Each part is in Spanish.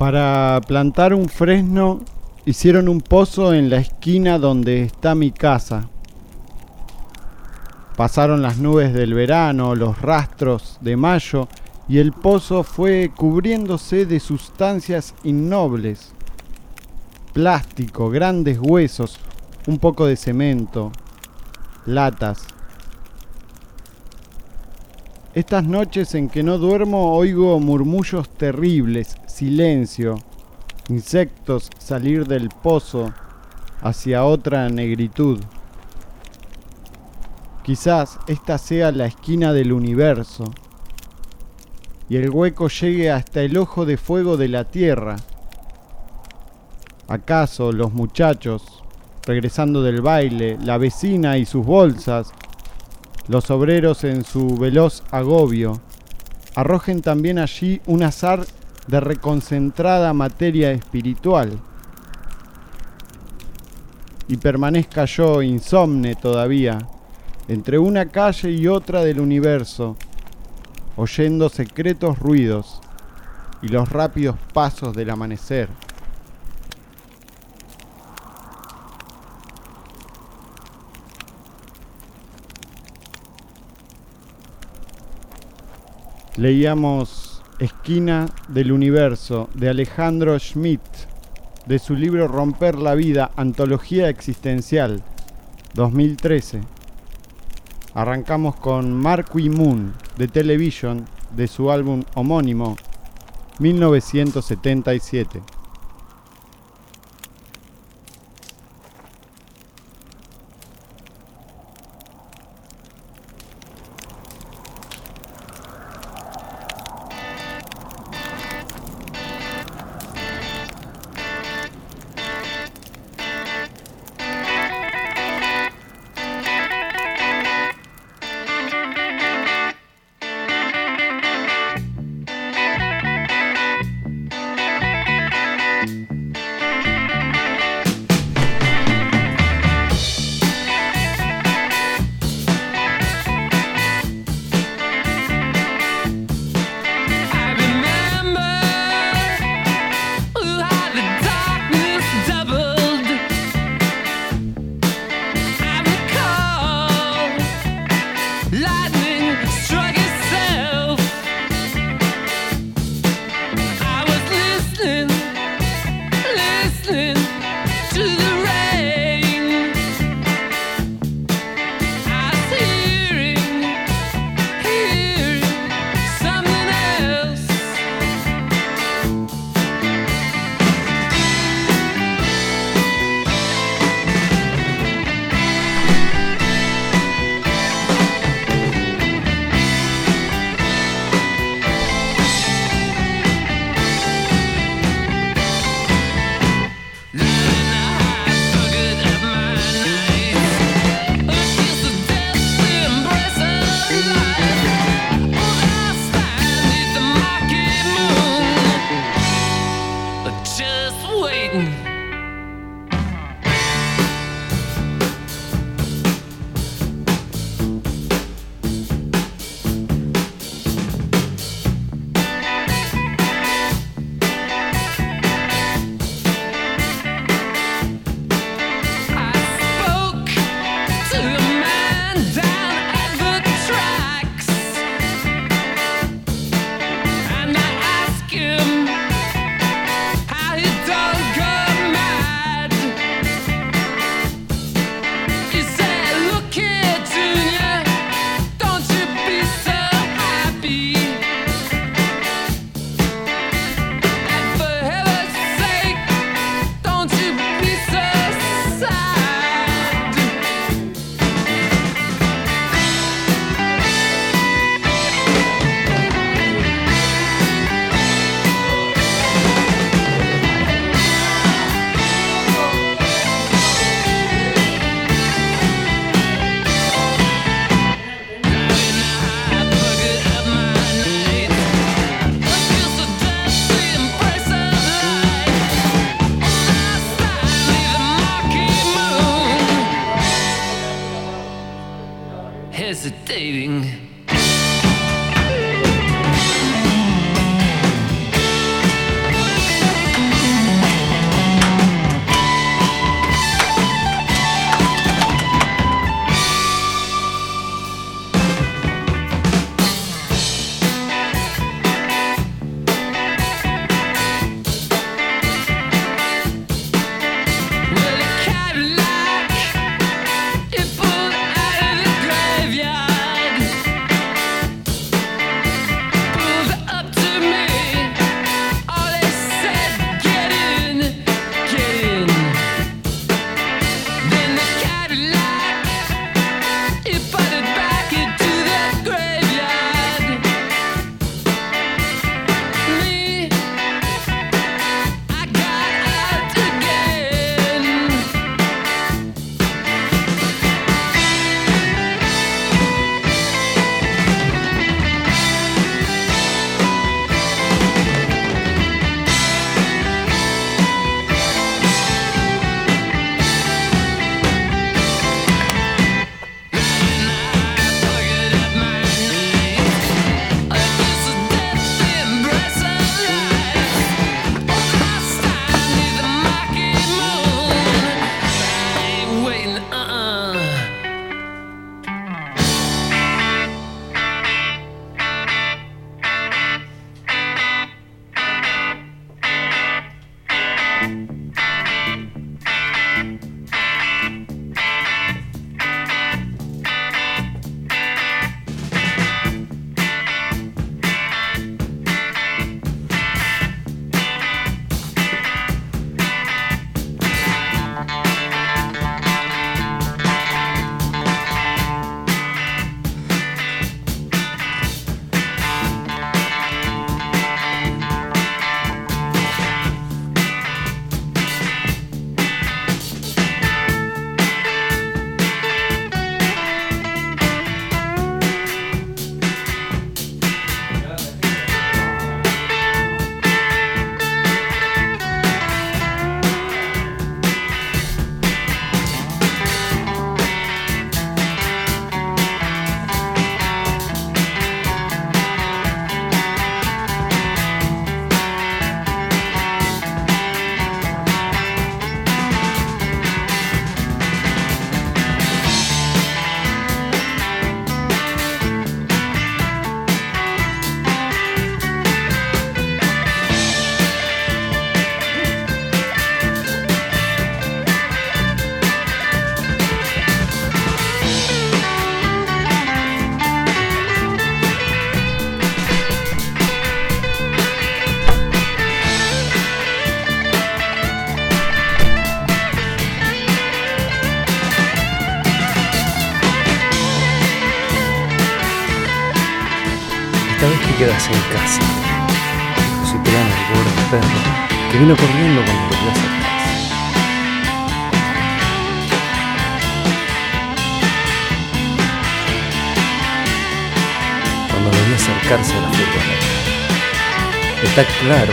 Para plantar un fresno hicieron un pozo en la esquina donde está mi casa. Pasaron las nubes del verano, los rastros de mayo y el pozo fue cubriéndose de sustancias innobles. Plástico, grandes huesos, un poco de cemento, latas. Estas noches en que no duermo oigo murmullos terribles, silencio, insectos salir del pozo hacia otra negritud. Quizás esta sea la esquina del universo y el hueco llegue hasta el ojo de fuego de la tierra. ¿Acaso los muchachos, regresando del baile, la vecina y sus bolsas, los obreros en su veloz agobio, arrojen también allí un azar de reconcentrada materia espiritual. Y permanezca yo insomne todavía, entre una calle y otra del universo, oyendo secretos ruidos y los rápidos pasos del amanecer. Leíamos Esquina del Universo de Alejandro Schmidt, de su libro Romper la Vida, Antología Existencial, 2013. Arrancamos con Marquis Moon, de Television, de su álbum homónimo, 1977.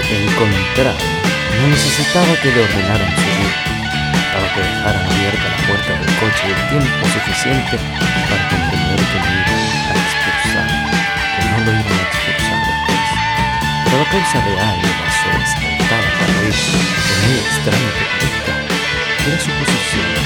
Encontrado no necesitaba que le ordenaran subir. Estaba que dejaran abierta la puerta del coche el tiempo suficiente para comprender que lo iban a expulsar, que no lo iban a expulsar después. Pero a causa de algo pasó saltaba para oír con muy extraño era su posición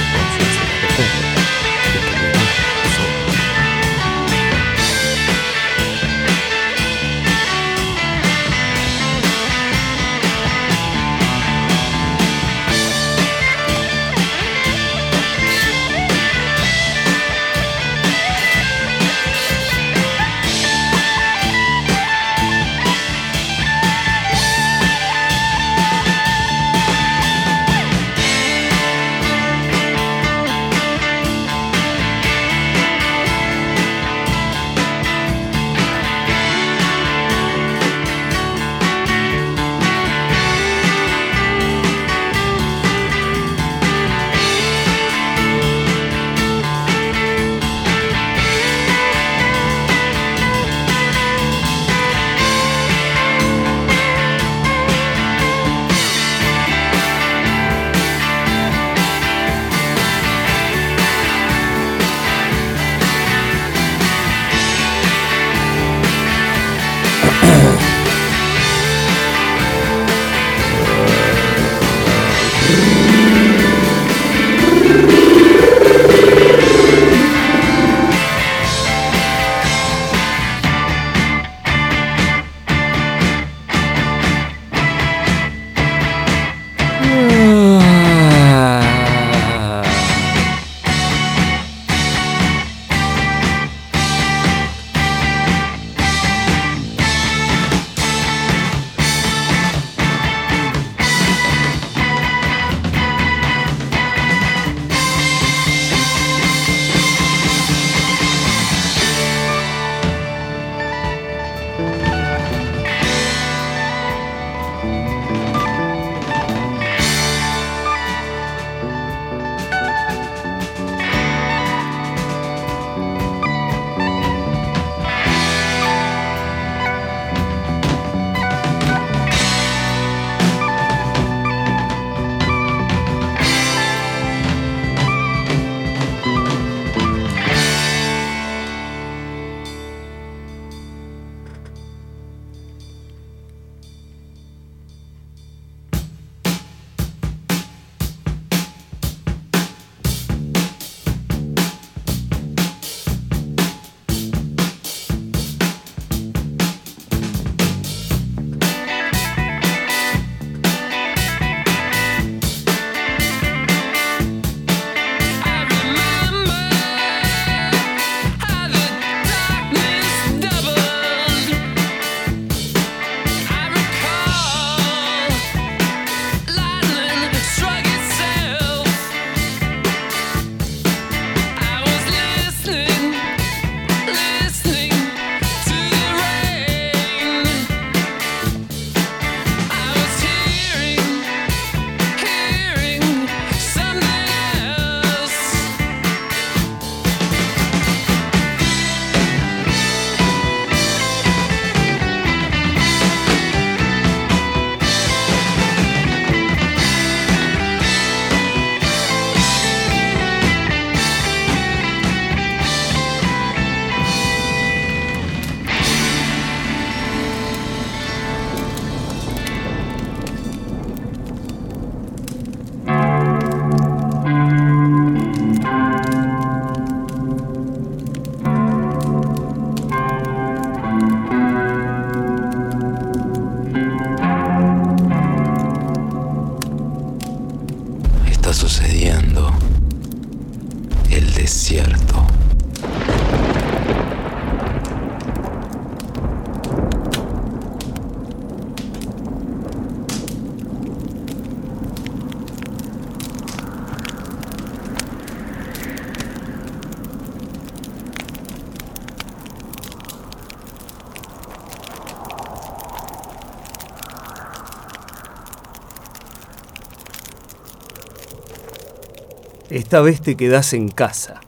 Esta vez te quedás en casa,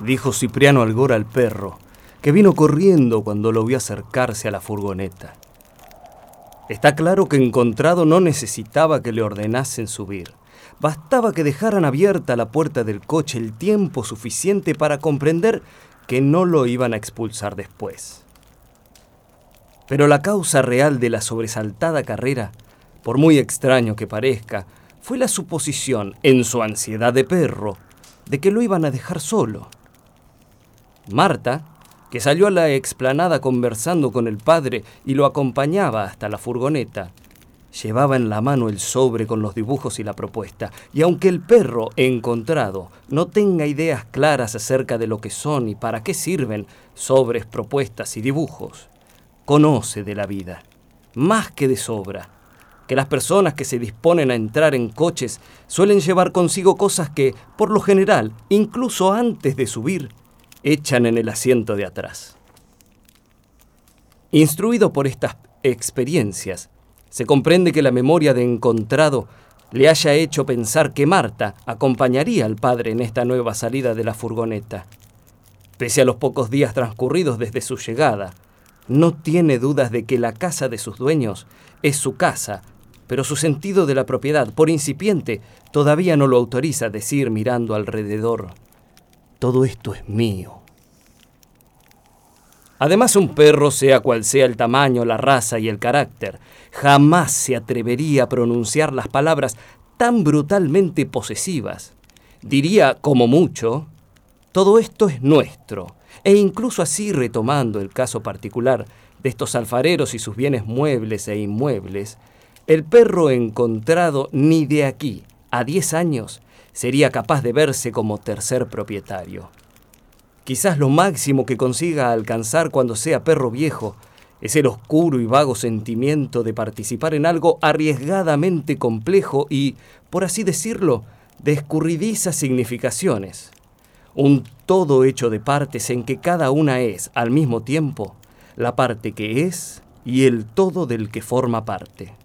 dijo Cipriano Algora al perro, que vino corriendo cuando lo vio acercarse a la furgoneta. Está claro que Encontrado no necesitaba que le ordenasen subir. Bastaba que dejaran abierta la puerta del coche el tiempo suficiente para comprender que no lo iban a expulsar después. Pero la causa real de la sobresaltada carrera, por muy extraño que parezca, fue la suposición, en su ansiedad de perro, de que lo iban a dejar solo. Marta, que salió a la explanada conversando con el padre y lo acompañaba hasta la furgoneta, llevaba en la mano el sobre con los dibujos y la propuesta, y aunque el perro encontrado no tenga ideas claras acerca de lo que son y para qué sirven sobres, propuestas y dibujos, conoce de la vida, más que de sobra que las personas que se disponen a entrar en coches suelen llevar consigo cosas que, por lo general, incluso antes de subir, echan en el asiento de atrás. Instruido por estas experiencias, se comprende que la memoria de encontrado le haya hecho pensar que Marta acompañaría al padre en esta nueva salida de la furgoneta. Pese a los pocos días transcurridos desde su llegada, no tiene dudas de que la casa de sus dueños es su casa pero su sentido de la propiedad, por incipiente, todavía no lo autoriza a decir mirando alrededor, todo esto es mío. Además, un perro, sea cual sea el tamaño, la raza y el carácter, jamás se atrevería a pronunciar las palabras tan brutalmente posesivas. Diría, como mucho, todo esto es nuestro, e incluso así retomando el caso particular de estos alfareros y sus bienes muebles e inmuebles, el perro encontrado ni de aquí a 10 años sería capaz de verse como tercer propietario. Quizás lo máximo que consiga alcanzar cuando sea perro viejo es el oscuro y vago sentimiento de participar en algo arriesgadamente complejo y, por así decirlo, de escurridizas significaciones. Un todo hecho de partes en que cada una es, al mismo tiempo, la parte que es y el todo del que forma parte.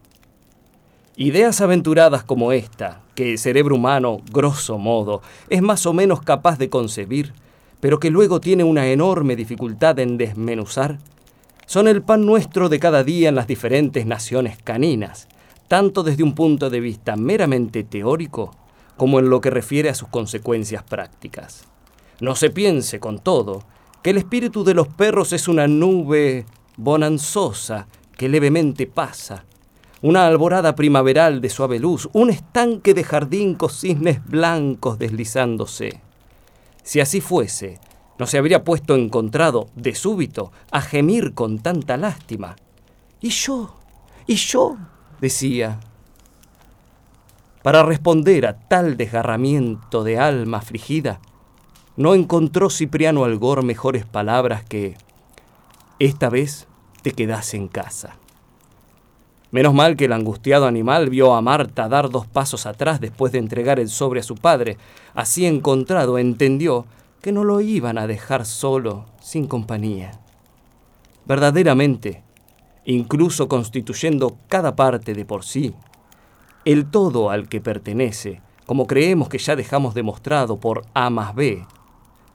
Ideas aventuradas como esta, que el cerebro humano, grosso modo, es más o menos capaz de concebir, pero que luego tiene una enorme dificultad en desmenuzar, son el pan nuestro de cada día en las diferentes naciones caninas, tanto desde un punto de vista meramente teórico como en lo que refiere a sus consecuencias prácticas. No se piense, con todo, que el espíritu de los perros es una nube bonanzosa que levemente pasa, una alborada primaveral de suave luz, un estanque de jardín con cisnes blancos deslizándose. Si así fuese, no se habría puesto encontrado, de súbito, a gemir con tanta lástima. ¿Y yo? ¿Y yo? decía. Para responder a tal desgarramiento de alma afligida, no encontró Cipriano Algor mejores palabras que esta vez te quedas en casa. Menos mal que el angustiado animal vio a Marta dar dos pasos atrás después de entregar el sobre a su padre. Así encontrado, entendió que no lo iban a dejar solo, sin compañía. Verdaderamente, incluso constituyendo cada parte de por sí, el todo al que pertenece, como creemos que ya dejamos demostrado por A más B,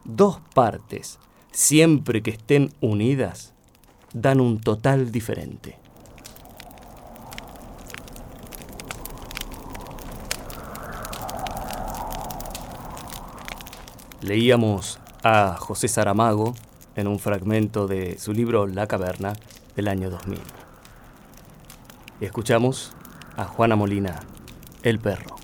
dos partes, siempre que estén unidas, dan un total diferente. Leíamos a José Saramago en un fragmento de su libro La Caverna del año 2000. Y escuchamos a Juana Molina, El perro.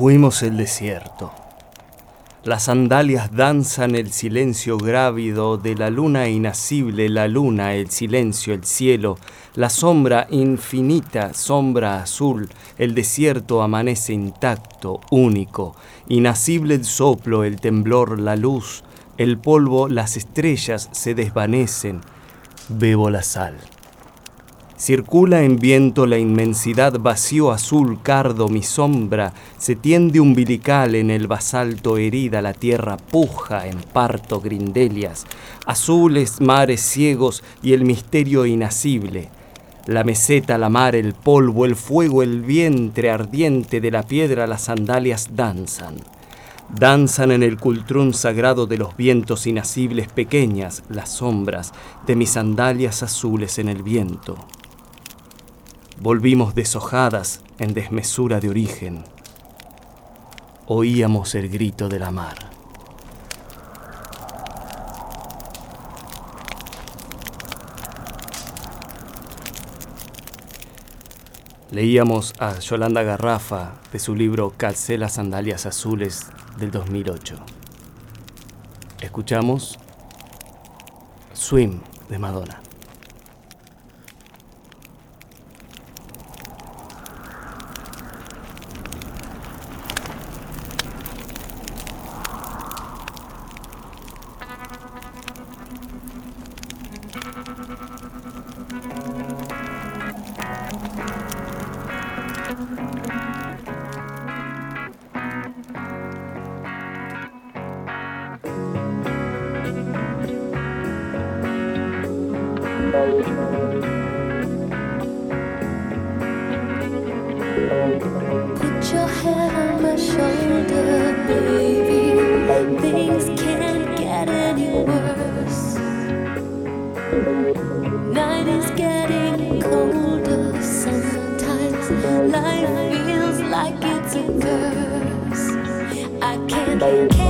Fuimos el desierto. Las sandalias danzan el silencio grávido de la luna inacible, la luna, el silencio, el cielo, la sombra infinita, sombra azul, el desierto amanece intacto, único, inacible el soplo, el temblor, la luz, el polvo, las estrellas se desvanecen. Bebo la sal. Circula en viento la inmensidad vacío azul cardo mi sombra, se tiende umbilical en el basalto herida la tierra puja en parto grindelias, azules mares ciegos y el misterio inacible. La meseta, la mar, el polvo, el fuego, el vientre ardiente de la piedra, las sandalias danzan. Danzan en el cultrún sagrado de los vientos inacibles pequeñas las sombras de mis sandalias azules en el viento. Volvimos deshojadas en desmesura de origen. Oíamos el grito de la mar. Leíamos a Yolanda Garrafa de su libro Calcé las sandalias azules del 2008. Escuchamos Swim de Madonna. Thank bye.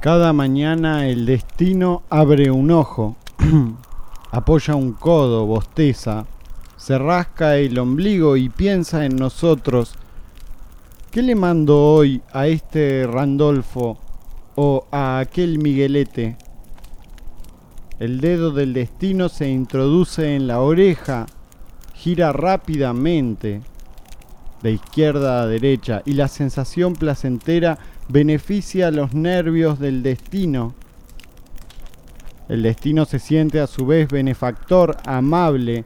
Cada mañana el destino abre un ojo, apoya un codo, bosteza, se rasca el ombligo y piensa en nosotros. ¿Qué le mando hoy a este Randolfo o a aquel Miguelete? El dedo del destino se introduce en la oreja, gira rápidamente de izquierda a derecha y la sensación placentera beneficia los nervios del destino. El destino se siente a su vez benefactor, amable,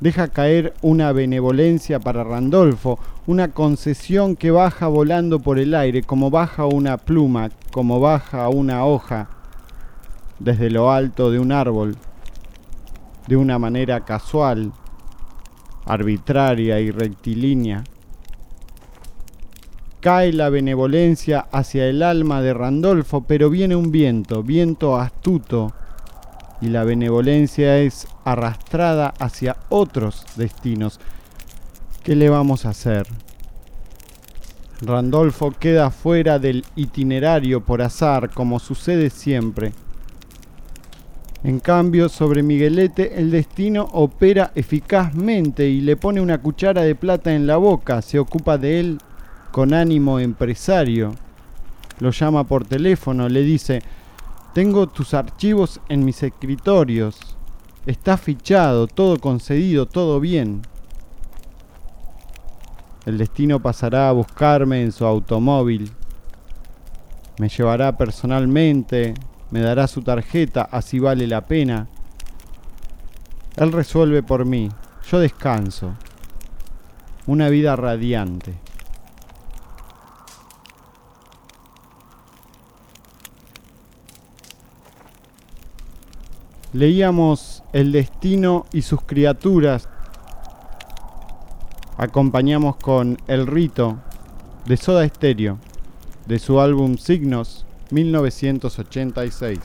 deja caer una benevolencia para Randolfo, una concesión que baja volando por el aire, como baja una pluma, como baja una hoja, desde lo alto de un árbol, de una manera casual, arbitraria y rectilínea cae la benevolencia hacia el alma de Randolfo, pero viene un viento, viento astuto, y la benevolencia es arrastrada hacia otros destinos. ¿Qué le vamos a hacer? Randolfo queda fuera del itinerario por azar, como sucede siempre. En cambio, sobre Miguelete el destino opera eficazmente y le pone una cuchara de plata en la boca, se ocupa de él con ánimo empresario. Lo llama por teléfono, le dice, tengo tus archivos en mis escritorios, está fichado, todo concedido, todo bien. El destino pasará a buscarme en su automóvil, me llevará personalmente, me dará su tarjeta, así vale la pena. Él resuelve por mí, yo descanso. Una vida radiante. Leíamos El destino y sus criaturas. Acompañamos con El rito de Soda Stereo, de su álbum Signos 1986.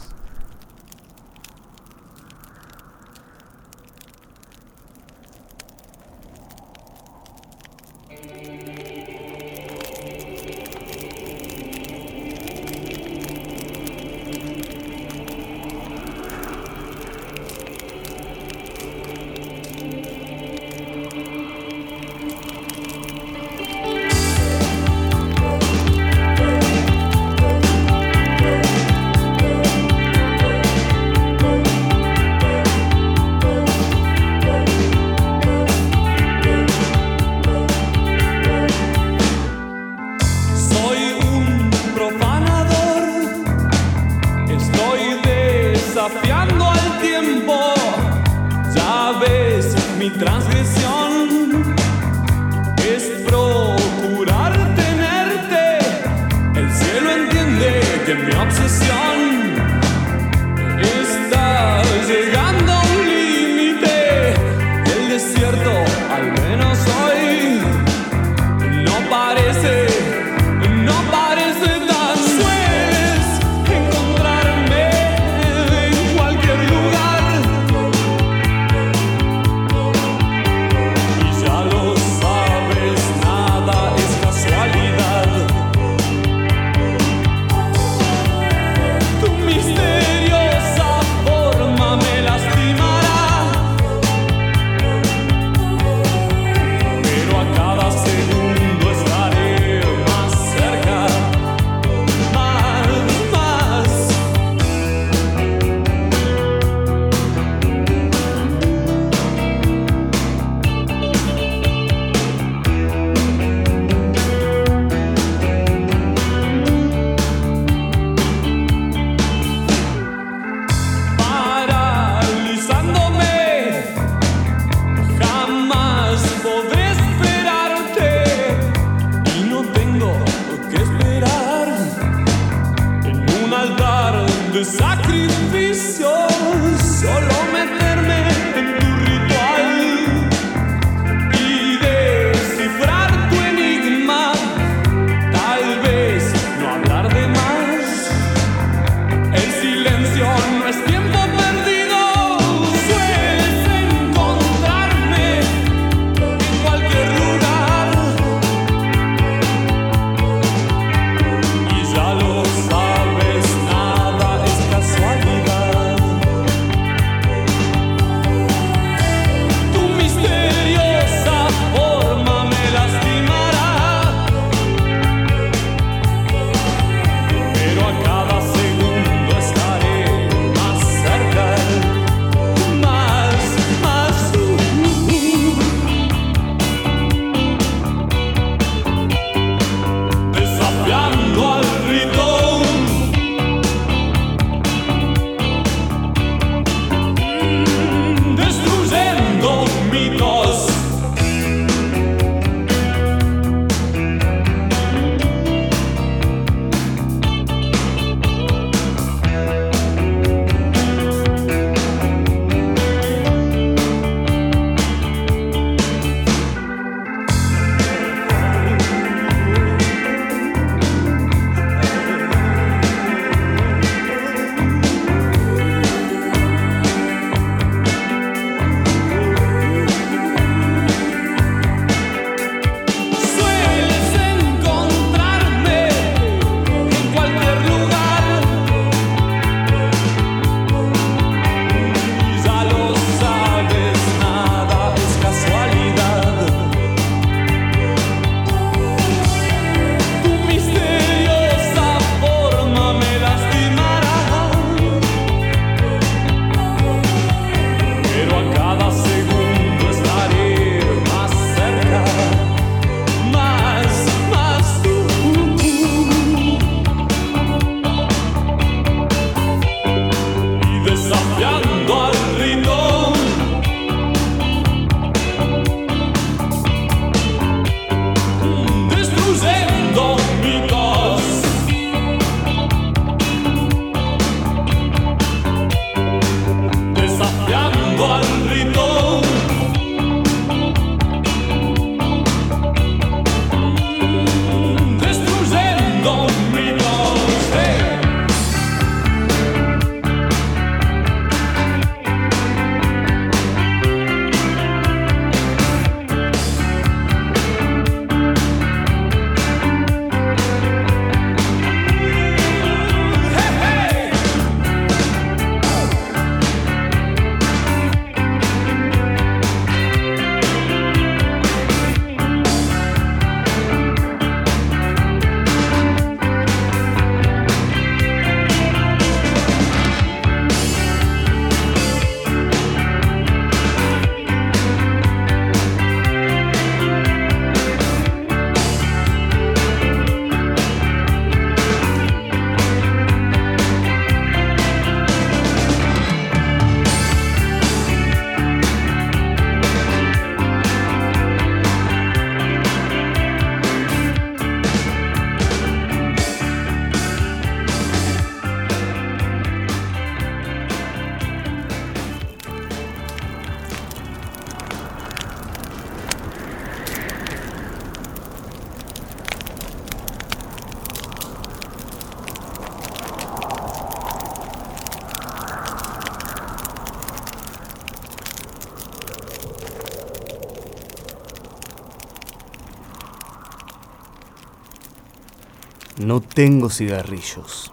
Tengo cigarrillos.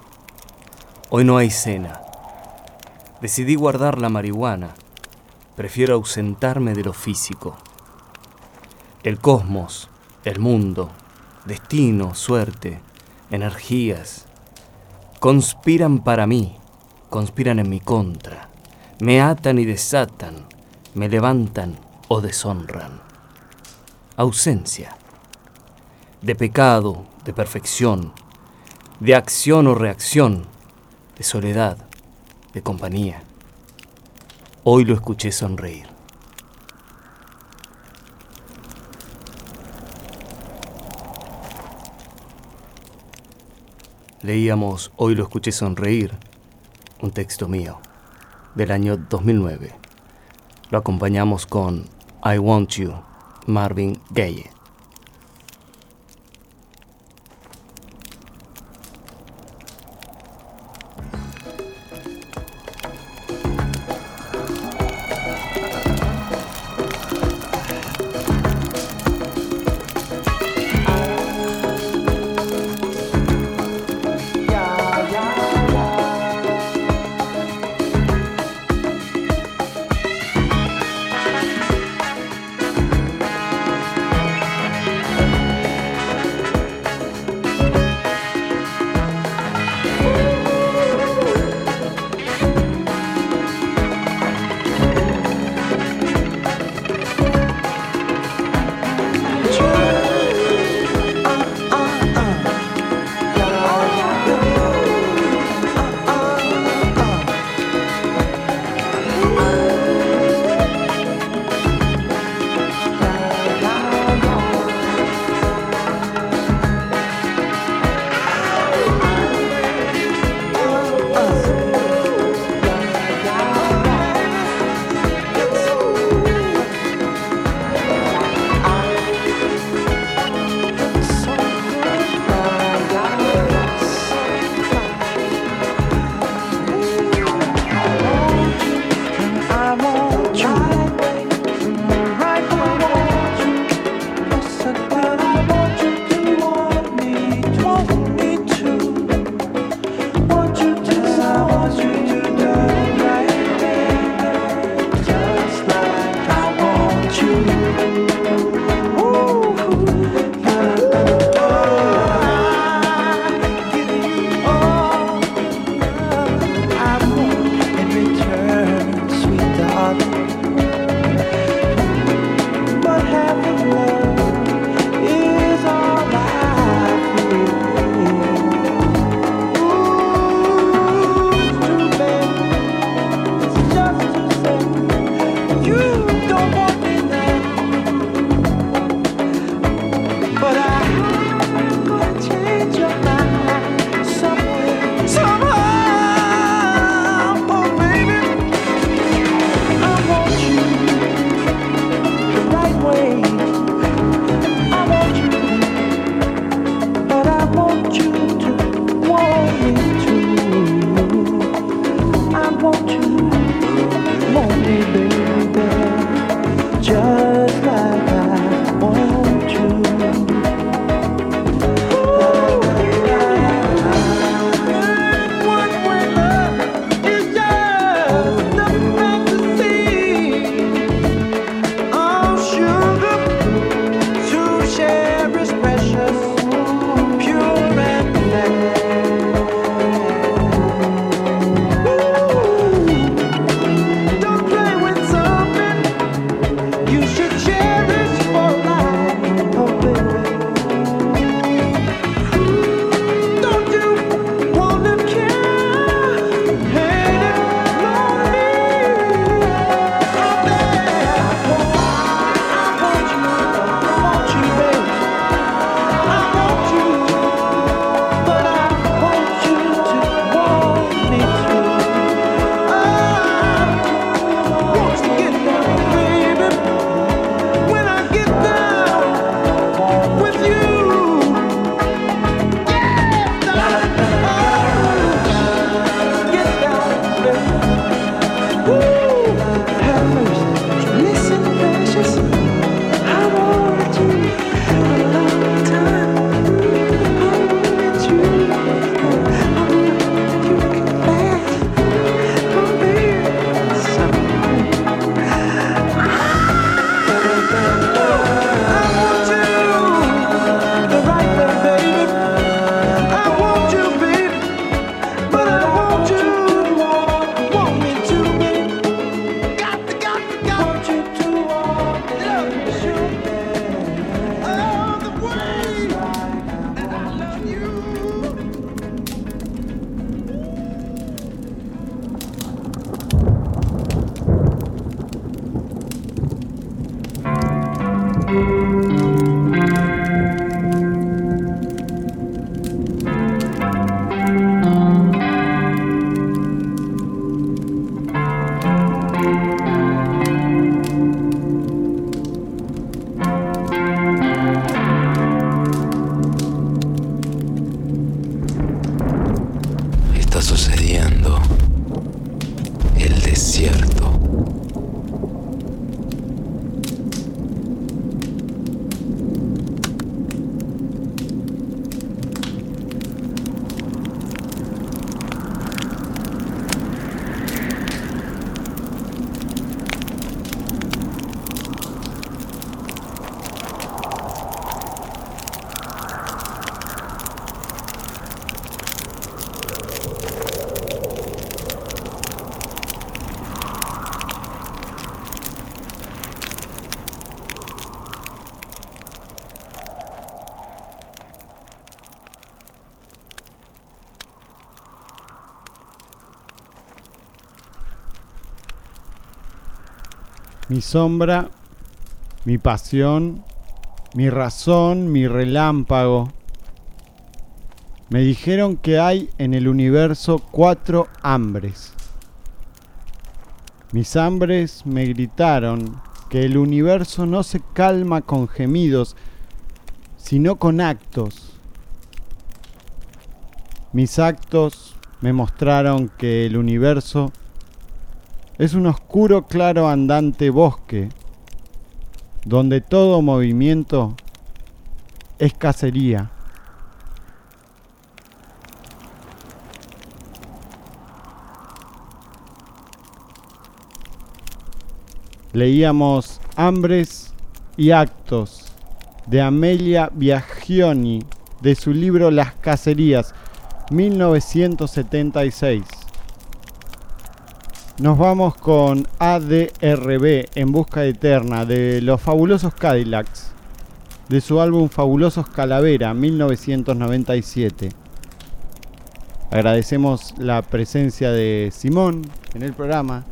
Hoy no hay cena. Decidí guardar la marihuana. Prefiero ausentarme de lo físico. El cosmos, el mundo, destino, suerte, energías, conspiran para mí, conspiran en mi contra, me atan y desatan, me levantan o deshonran. Ausencia. De pecado, de perfección, de acción o reacción, de soledad, de compañía. Hoy lo escuché sonreír. Leíamos Hoy lo escuché sonreír, un texto mío, del año 2009. Lo acompañamos con I Want You, Marvin Gaye. Mi sombra, mi pasión, mi razón, mi relámpago. Me dijeron que hay en el universo cuatro hambres. Mis hambres me gritaron que el universo no se calma con gemidos, sino con actos. Mis actos me mostraron que el universo es un oscuro claro andante bosque, donde todo movimiento es cacería. Leíamos Hambres y Actos de Amelia Biagioni de su libro Las Cacerías, 1976. Nos vamos con ADRB en busca eterna de los fabulosos Cadillacs de su álbum Fabulosos Calavera 1997. Agradecemos la presencia de Simón en el programa.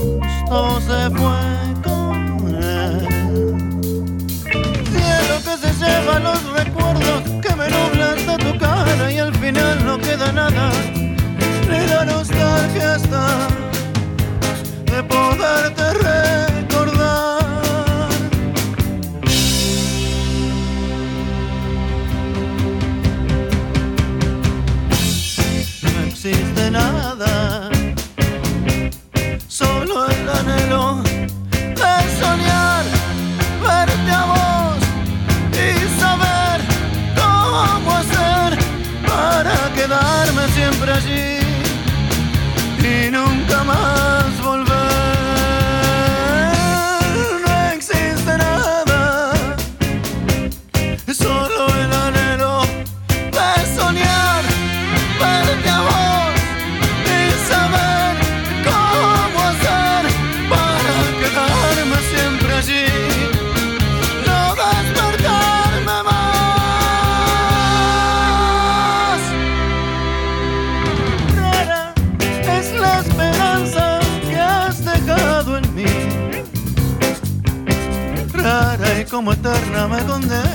Injusto se fue con él. Cielo que se lleva los recuerdos que me nublan hasta tu cara y al final no queda nada. Ni la nostalgia de poderte recordar. Me condena